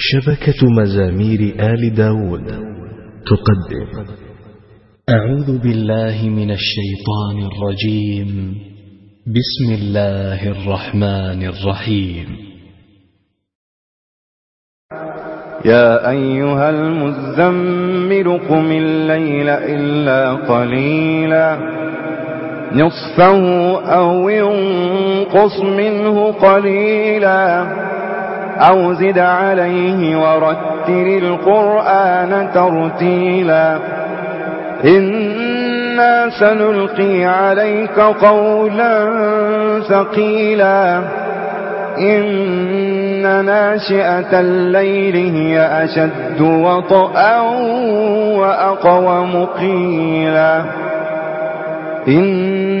شبكة مزامير آل داود. تقدم. أعوذ بالله من الشيطان الرجيم. بسم الله الرحمن الرحيم. يا أيها المزمر قم الليل إلا قليلا. نصفه أو ينقص منه قليلا. أو زد عليه ورتل القرآن ترتيلا. إنا سنلقي عليك قولا ثقيلا. إن ناشئة الليل هي أشد وطأا وأقوم قيلا إن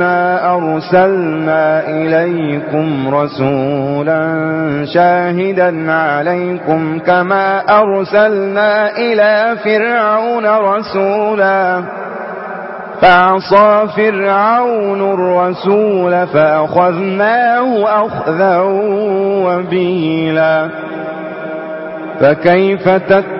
إِنَّا أَرْسَلْنَا إِلَيْكُمْ رَسُولًا شَاهِدًا عَلَيْكُمْ كَمَا أَرْسَلْنَا إِلَى فِرْعَوْنَ رَسُولًا فعصى فرعون الرسول فأخذناه أخذا وبيلا فكيف تكون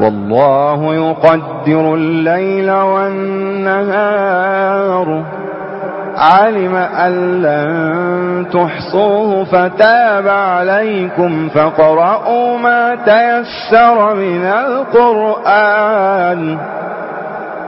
والله يقدر الليل والنهار. علم أن لن تحصوه فتاب عليكم فقرأوا ما تيسر من القرآن.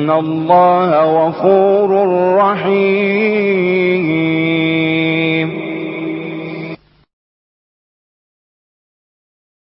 إن الله غفور رحيم